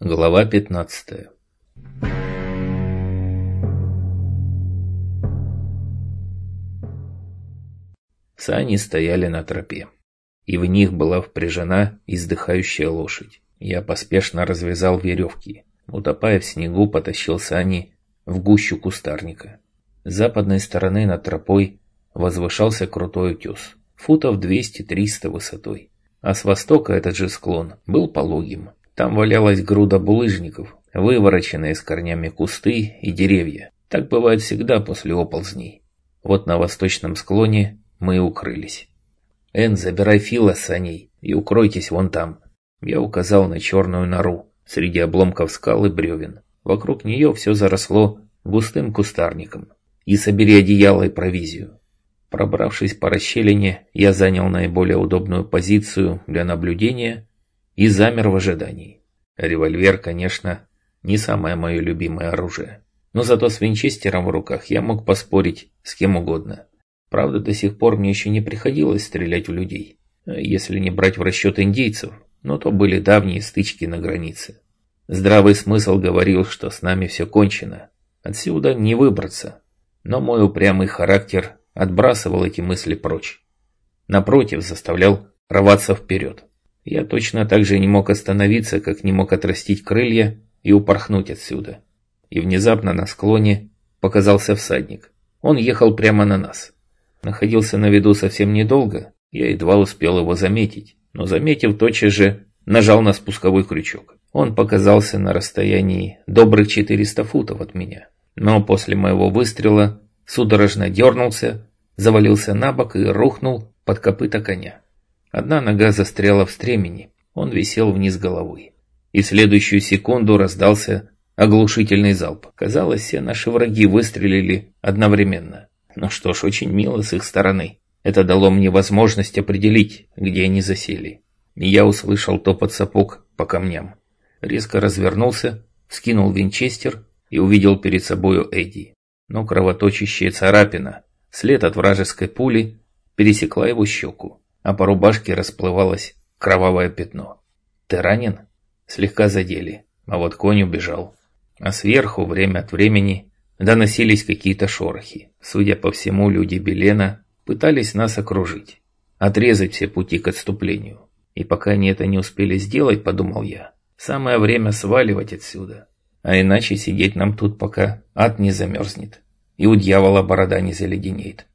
Глава 15 Сани стояли на тропе, и в них была впряжена издыхающая лошадь. Я поспешно развязал веревки, утопая в снегу, потащил сани в гущу кустарника. С западной стороны над тропой возвышался крутой утес, футов 200-300 высотой, а с востока этот же склон был пологим. Там валялась груда булыжников, вывороченные с корнями кусты и деревья. Так бывает всегда после оползней. Вот на восточном склоне мы и укрылись. «Эн, забирай Фила с саней и укройтесь вон там». Я указал на черную нору среди обломков скал и бревен. Вокруг нее все заросло густым кустарником. И собери одеяло и провизию. Пробравшись по расщелине, я занял наиболее удобную позицию для наблюдения и замер в ожидании. Револьвер, конечно, не самое мое любимое оружие. Но зато с винчестером в руках я мог поспорить с кем угодно. Правда, до сих пор мне еще не приходилось стрелять в людей. Если не брать в расчет индейцев, но то были давние стычки на границе. Здравый смысл говорил, что с нами все кончено. Отсюда не выбраться. Но мой упрямый характер отбрасывал эти мысли прочь. Напротив, заставлял рваться вперед. Я точно так же не мог остановиться, как не мог отрастить крылья и упорхнуть отсюда. И внезапно на склоне показался всадник. Он ехал прямо на нас. Находился на виду совсем недолго, я едва успел его заметить, но заметив тотчас же, нажал на спусковой крючок. Он показался на расстоянии добрых 400 футов от меня. Но после моего выстрела судорожно дернулся, завалился на бок и рухнул под копыта коня. Одна нога застряла в стремени, он висел вниз головой. И в следующую секунду раздался оглушительный залп. Казалось, все наши враги выстрелили одновременно. Ну что ж, очень мило с их стороны. Это дало мне возможность определить, где они засели. Я услышал топот сапог по камням. Резко развернулся, вскинул винчестер и увидел перед собою Эдди. Но кровоточащая царапина, след от вражеской пули, пересекла его щеку а по рубашке расплывалось кровавое пятно. «Ты ранен?» Слегка задели, а вот конь убежал. А сверху время от времени доносились какие-то шорохи. Судя по всему, люди Белена пытались нас окружить, отрезать все пути к отступлению. И пока они это не успели сделать, подумал я, самое время сваливать отсюда. А иначе сидеть нам тут, пока ад не замерзнет, и у дьявола борода не заледенеет.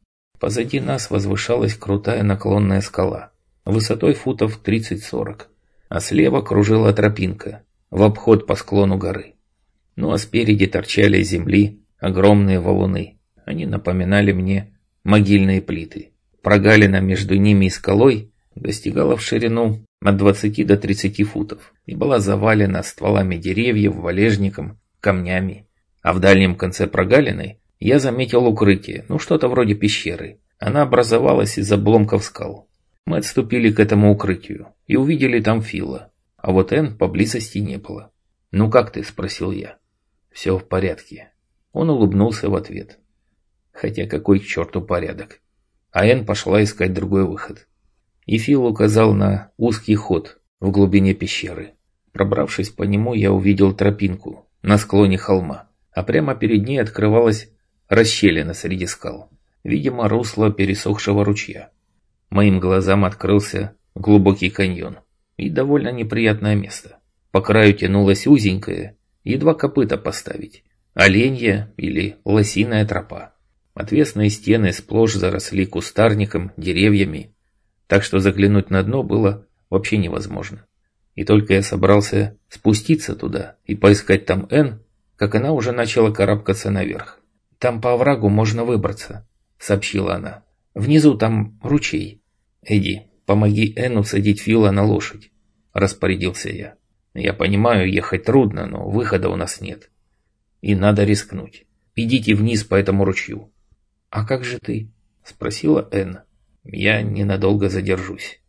Позади нас возвышалась крутая наклонная скала, высотой футов 30-40, а слева кружила тропинка в обход по склону горы. Ну а спереди торчали из земли огромные валуны. Они напоминали мне могильные плиты. Прогалина между ними и скалой достигала в ширину от 20 до 30 футов и была завалена стволами деревьев, валежником, камнями. А в дальнем конце прогалины я заметил укрытие, ну что-то вроде пещеры. Она образовалась из обломков скал. Мы отступили к этому укрытию и увидели там Фила. А вот Энн поблизости не было. «Ну как ты?» – спросил я. «Все в порядке». Он улыбнулся в ответ. Хотя какой к черту порядок. А Энн пошла искать другой выход. И Фил указал на узкий ход в глубине пещеры. Пробравшись по нему, я увидел тропинку на склоне холма, а прямо перед ней открывалась расщелина среди скал. Видимо, русло пересохшего ручья. Моим глазам открылся глубокий каньон и довольно неприятное место. По краю тянулась узенькая, едва копыта поставить, оленья или лосиная тропа. Отвесные стены сплошь заросли кустарником, деревьями, так что заглянуть на дно было вообще невозможно. И только я собрался спуститься туда и поискать там Н, как она уже начала карабкаться наверх. Там по оврагу можно выбраться, сообщила она. Внизу там ручей. Эдди, помоги Энну садить Фила на лошадь, распорядился я. Я понимаю, ехать трудно, но выхода у нас нет. И надо рискнуть. Идите вниз по этому ручью. А как же ты? Спросила Энна. Я ненадолго задержусь.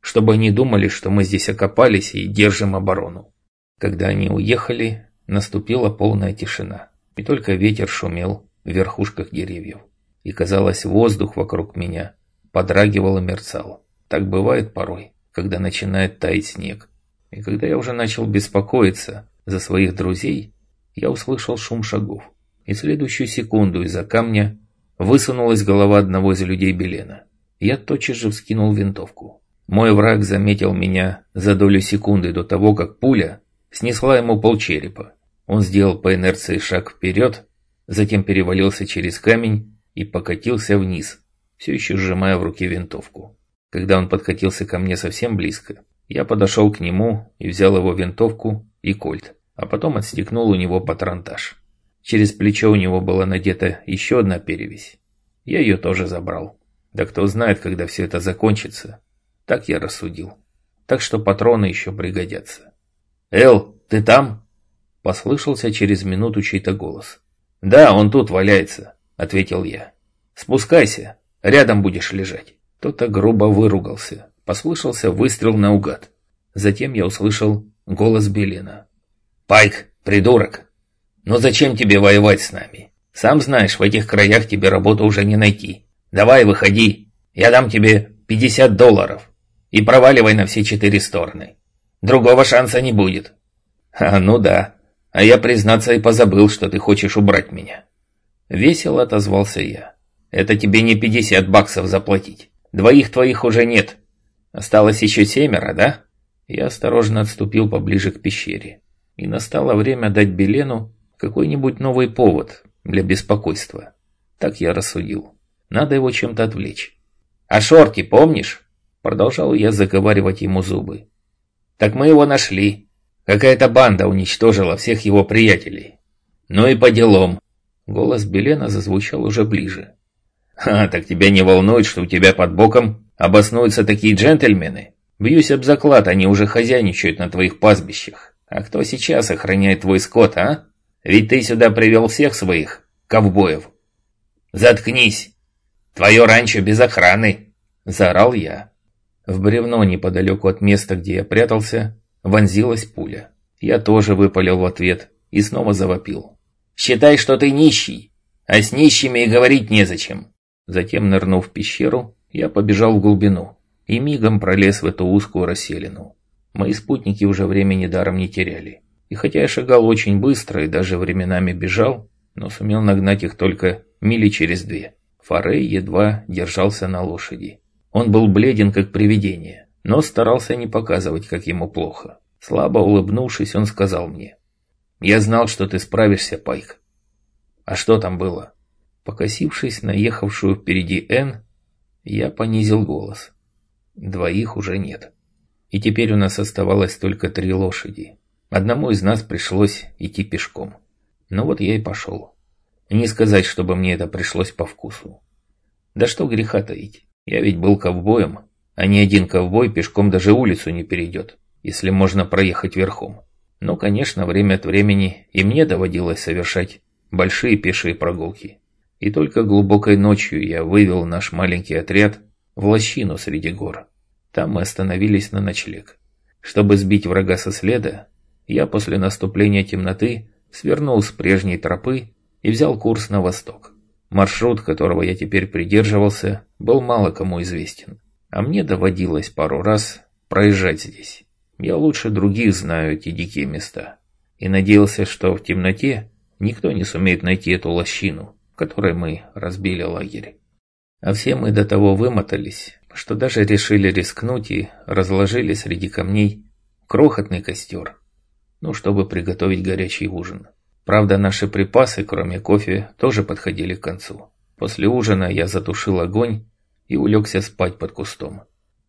Чтобы они думали, что мы здесь окопались и держим оборону. Когда они уехали, наступила полная тишина. И только ветер шумел в верхушках деревьев. И казалось, воздух вокруг меня подрагивал и мерцал. Так бывает порой, когда начинает таять снег. И когда я уже начал беспокоиться, за своих друзей, я услышал шум шагов. И следующую секунду из-за камня высунулась голова одного из людей Белена. Я тотчас же вскинул винтовку. Мой враг заметил меня за долю секунды до того, как пуля снесла ему полчерепа. Он сделал по инерции шаг вперед, затем перевалился через камень и покатился вниз, все еще сжимая в руке винтовку. Когда он подкатился ко мне совсем близко, я подошел к нему и взял его винтовку и кольт, а потом отстегнул у него патронтаж. Через плечо у него была надета еще одна перевязь. Я ее тоже забрал. Да кто знает, когда все это закончится. Так я рассудил. Так что патроны еще пригодятся. «Эл, ты там?» Послышался через минуту чей-то голос. «Да, он тут валяется», — ответил я. «Спускайся, рядом будешь лежать». Кто-то грубо выругался. Послышался выстрел наугад. Затем я услышал голос Белина. «Пайк, придурок! Ну зачем тебе воевать с нами? Сам знаешь, в этих краях тебе работу уже не найти. Давай, выходи, я дам тебе 50 долларов и проваливай на все четыре стороны. Другого шанса не будет». «А, ну да. А я, признаться, и позабыл, что ты хочешь убрать меня». Весело отозвался я. «Это тебе не 50 баксов заплатить. Двоих твоих уже нет. Осталось еще семеро, да?» Я осторожно отступил поближе к пещере. И настало время дать Белену какой-нибудь новый повод для беспокойства. Так я рассудил. Надо его чем-то отвлечь. «А Шорти, помнишь?» Продолжал я заговаривать ему зубы. «Так мы его нашли. Какая-то банда уничтожила всех его приятелей. Ну и по делам». Голос Белена зазвучал уже ближе. «А, так тебя не волнует, что у тебя под боком обоснуются такие джентльмены? Бьюсь об заклад, они уже хозяйничают на твоих пастбищах. А кто сейчас охраняет твой скот, а? Ведь ты сюда привел всех своих ковбоев». «Заткнись! Твое ранчо без охраны!» – заорал я. В бревно неподалеку от места, где я прятался, вонзилась пуля. Я тоже выпалил в ответ и снова завопил. «Считай, что ты нищий, а с нищими и говорить незачем. Затем, нырнув в пещеру, я побежал в глубину и мигом пролез в эту узкую расселину. Мои спутники уже времени даром не теряли. И хотя я шагал очень быстро и даже временами бежал, но сумел нагнать их только мили через две. Форей едва держался на лошади. Он был бледен, как привидение, но старался не показывать, как ему плохо. Слабо улыбнувшись, он сказал мне, «Я знал, что ты справишься, Пайк». «А что там было?» Покосившись на ехавшую впереди Н, я понизил голос. Двоих уже нет. И теперь у нас оставалось только три лошади. Одному из нас пришлось идти пешком. Ну вот я и пошел. Не сказать, чтобы мне это пришлось по вкусу. Да что греха таить. Я ведь был ковбоем, а ни один ковбой пешком даже улицу не перейдет, если можно проехать верхом. Но, конечно, время от времени и мне доводилось совершать большие пешие прогулки. И только глубокой ночью я вывел наш маленький отряд в лощину среди гор. Там мы остановились на ночлег. Чтобы сбить врага со следа, я после наступления темноты свернул с прежней тропы и взял курс на восток. Маршрут, которого я теперь придерживался, был мало кому известен. А мне доводилось пару раз проезжать здесь. Я лучше других знаю эти дикие места. И надеялся, что в темноте никто не сумеет найти эту лощину, в которой мы разбили лагерь. А все мы до того вымотались, что даже решили рискнуть и разложили среди камней крохотный костер, ну, чтобы приготовить горячий ужин. Правда, наши припасы, кроме кофе, тоже подходили к концу. После ужина я затушил огонь и улегся спать под кустом.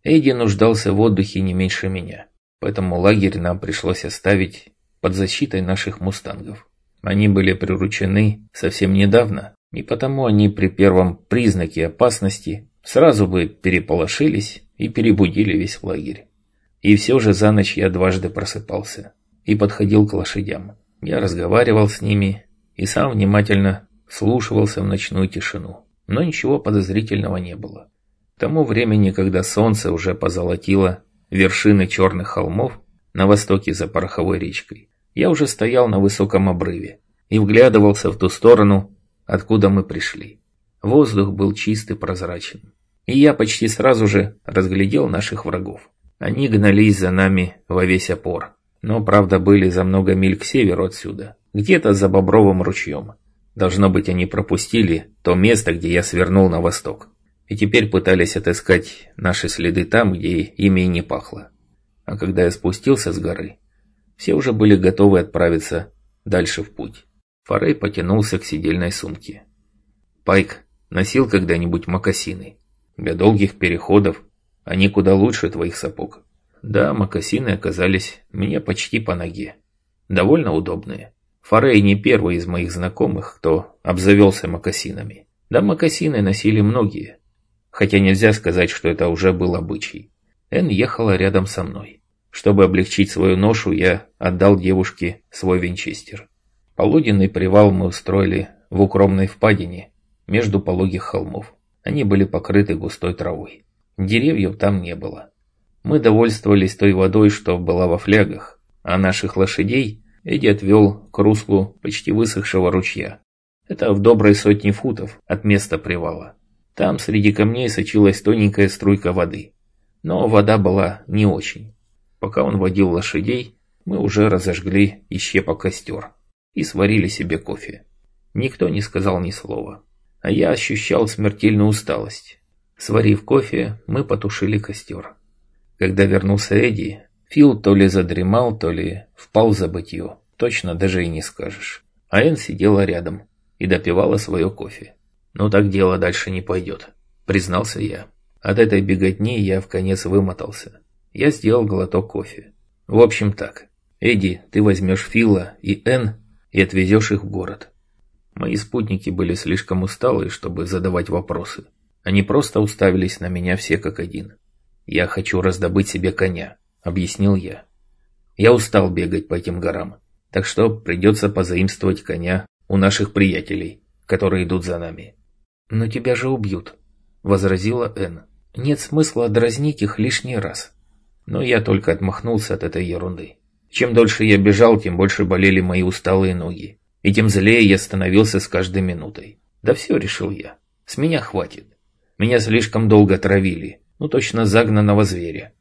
Эйди нуждался в отдыхе не меньше меня, поэтому лагерь нам пришлось оставить под защитой наших мустангов. Они были приручены совсем недавно, и потому они при первом признаке опасности сразу бы переполошились и перебудили весь лагерь. И все же за ночь я дважды просыпался и подходил к лошадям. Я разговаривал с ними и сам внимательно слушался в ночную тишину, но ничего подозрительного не было. К тому времени, когда солнце уже позолотило вершины черных холмов на востоке за пороховой речкой, я уже стоял на высоком обрыве и вглядывался в ту сторону, откуда мы пришли. Воздух был чист и прозрачен. И я почти сразу же разглядел наших врагов. Они гнались за нами во весь опор. но, правда, были за много миль к северу отсюда, где-то за Бобровым ручьем. Должно быть, они пропустили то место, где я свернул на восток, и теперь пытались отыскать наши следы там, где ими и не пахло. А когда я спустился с горы, все уже были готовы отправиться дальше в путь. Форей потянулся к сидельной сумке. «Пайк, носил когда-нибудь мокасины? Для долгих переходов они куда лучше твоих сапог». Да, мокасины оказались мне почти по ноге. Довольно удобные. Форей не первый из моих знакомых, кто обзавелся мокасинами. Да, мокасины носили многие. Хотя нельзя сказать, что это уже был обычай. Эн ехала рядом со мной. Чтобы облегчить свою ношу, я отдал девушке свой винчестер. Полуденный привал мы устроили в укромной впадине между пологих холмов. Они были покрыты густой травой. Деревьев там не было. Мы довольствовались той водой, что была во флягах, а наших лошадей Эдди отвел к руслу почти высохшего ручья. Это в доброй сотне футов от места привала. Там среди камней сочилась тоненькая струйка воды. Но вода была не очень. Пока он водил лошадей, мы уже разожгли и щепа костер и сварили себе кофе. Никто не сказал ни слова, а я ощущал смертельную усталость. Сварив кофе, мы потушили костер. Когда вернулся Эдди, Фил то ли задремал, то ли впал в забытье, точно даже и не скажешь. А Энн сидела рядом и допивала свое кофе. «Ну так дело дальше не пойдет», — признался я. От этой беготни я в конец вымотался. Я сделал глоток кофе. В общем так. Эдди, ты возьмешь Фила и Энн и отвезешь их в город. Мои спутники были слишком усталые, чтобы задавать вопросы. Они просто уставились на меня все как один. «Я хочу раздобыть себе коня», — объяснил я. «Я устал бегать по этим горам, так что придется позаимствовать коня у наших приятелей, которые идут за нами». «Но тебя же убьют», — возразила Энн. «Нет смысла дразнить их лишний раз». Но я только отмахнулся от этой ерунды. Чем дольше я бежал, тем больше болели мои усталые ноги. И тем злее я становился с каждой минутой. Да все, решил я. С меня хватит. Меня слишком долго травили. Ну, точно загнанного зверя.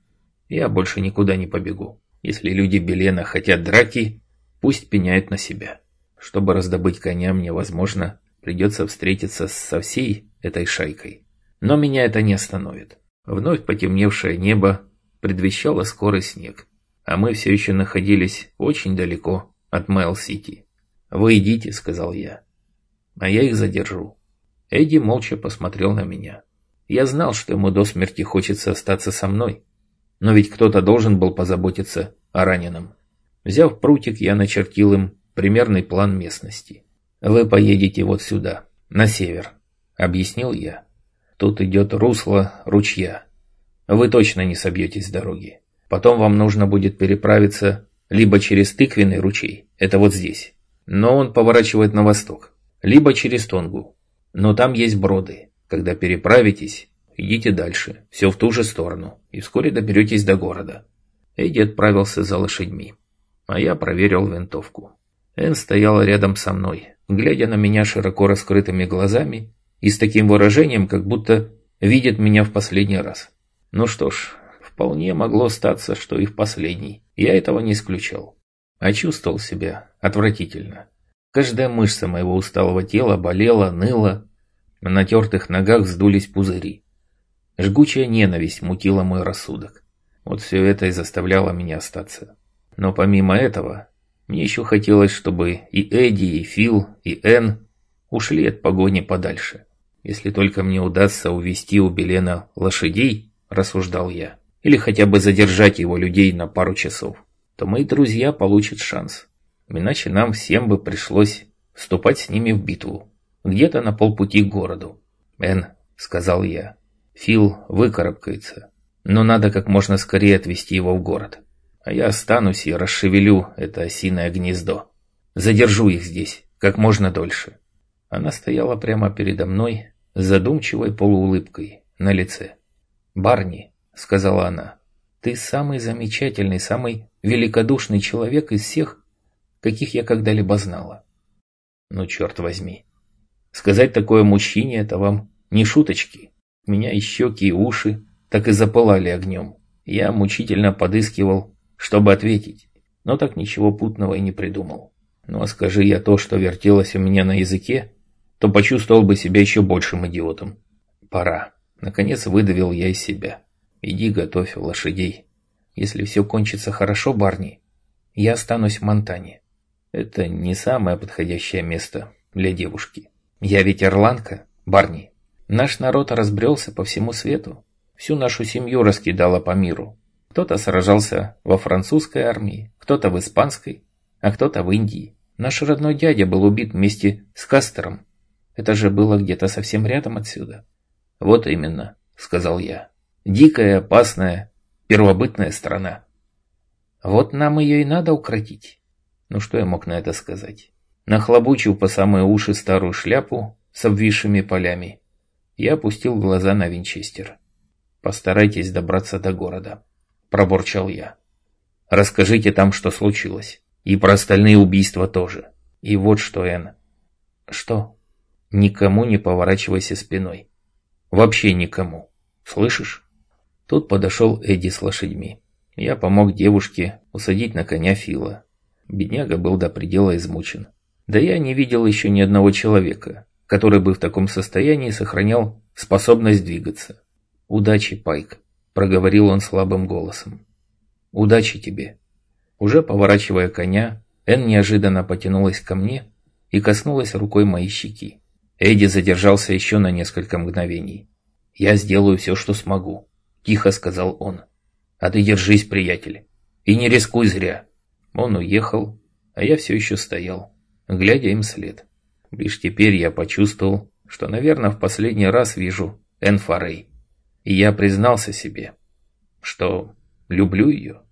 Я больше никуда не побегу. Если люди Белена хотят драки, пусть пеняют на себя. Чтобы раздобыть коня, мне, возможно, придется встретиться со всей этой шайкой. Но меня это не остановит. Вновь потемневшее небо предвещало скорый снег, а мы все еще находились очень далеко от Майл-Сити. «Вы идите», — сказал я, — «а я их задержу». Эдди молча посмотрел на меня. Я знал, что ему до смерти хочется остаться со мной, но ведь кто-то должен был позаботиться о раненом. Взяв прутик, я начертил им примерный план местности. «Вы поедете вот сюда, на север», — объяснил я. «Тут идет русло ручья, вы точно не собьетесь с дороги. Потом вам нужно будет переправиться либо через тыквенный ручей, это вот здесь, но он поворачивает на восток, либо через Тонгу, но там есть броды. Когда переправитесь, идите дальше, все в ту же сторону, и вскоре доберетесь до города. Эдди отправился за лошадьми, а я проверил винтовку. Энн стояла рядом со мной, глядя на меня широко раскрытыми глазами и с таким выражением, как будто видит меня в последний раз. Ну что ж, вполне могло статься, что и в последний. Я этого не исключал. А чувствовал себя отвратительно. Каждая мышца моего усталого тела болела, ныла. На натертых ногах вздулись пузыри. Жгучая ненависть мутила мой рассудок. Вот все это и заставляло меня остаться. Но помимо этого, мне еще хотелось, чтобы и Эдди, и Фил, и Энн ушли от погони подальше. Если только мне удастся увести у Белена лошадей, рассуждал я, или хотя бы задержать его людей на пару часов, то мои друзья получат шанс. Иначе нам всем бы пришлось вступать с ними в битву, где-то на полпути к городу. «Эн», — сказал я, — «Фил выкарабкается, но надо как можно скорее отвезти его в город. А я останусь и расшевелю это осиное гнездо. Задержу их здесь как можно дольше». Она стояла прямо передо мной с задумчивой полуулыбкой на лице. «Барни», — сказала она, — «ты самый замечательный, самый великодушный человек из всех, каких я когда-либо знала». «Ну, черт возьми. Сказать такое мужчине — это вам не шуточки. Меня и щеки, и уши так и запылали огнем. Я мучительно подыскивал, чтобы ответить. но так ничего путного и не придумал. Ну а скажи я то, что вертелось у меня на языке, то почувствовал бы себя еще большим идиотом. Пора. Наконец выдавил я из себя. Иди готовь лошадей. Если все кончится хорошо, Барни, я останусь в Монтане. Это не самое подходящее место для девушки. Я ведь ирландка, Барни. Наш народ разбрелся по всему свету. Всю нашу семью раскидала по миру. Кто-то сражался во французской армии, кто-то в испанской, а кто-то в Индии. Наш родной дядя был убит вместе с Кастером. Это же было где-то совсем рядом отсюда. Вот именно, сказал я. Дикая, опасная, первобытная страна. Вот нам ее и надо укротить. Ну что я мог на это сказать? Нахлобучив по самые уши старую шляпу с обвисшими полями, я опустил глаза на винчестер. «Постарайтесь добраться до города», – пробурчал я. «Расскажите там, что случилось. И про остальные убийства тоже. И вот что, Энн». «Что?» «Никому не поворачивайся спиной. Вообще никому. Слышишь?» Тут подошел Эдди с лошадьми. Я помог девушке усадить на коня Фила. Бедняга был до предела измучен. Да я не видел еще ни одного человека, который бы в таком состоянии сохранял способность двигаться. «Удачи, Пайк», — проговорил он слабым голосом. «Удачи тебе». Уже поворачивая коня, Энн неожиданно потянулась ко мне и коснулась рукой моей щеки. Эдди задержался еще на несколько мгновений. «Я сделаю все, что смогу», — тихо сказал он. «А ты держись, приятель, и не рискуй зря». Он уехал, а я все еще стоял, глядя им след. Лишь теперь я почувствовал, что, наверное, в последний раз вижу Энн Форей. И я признался себе, что люблю ее.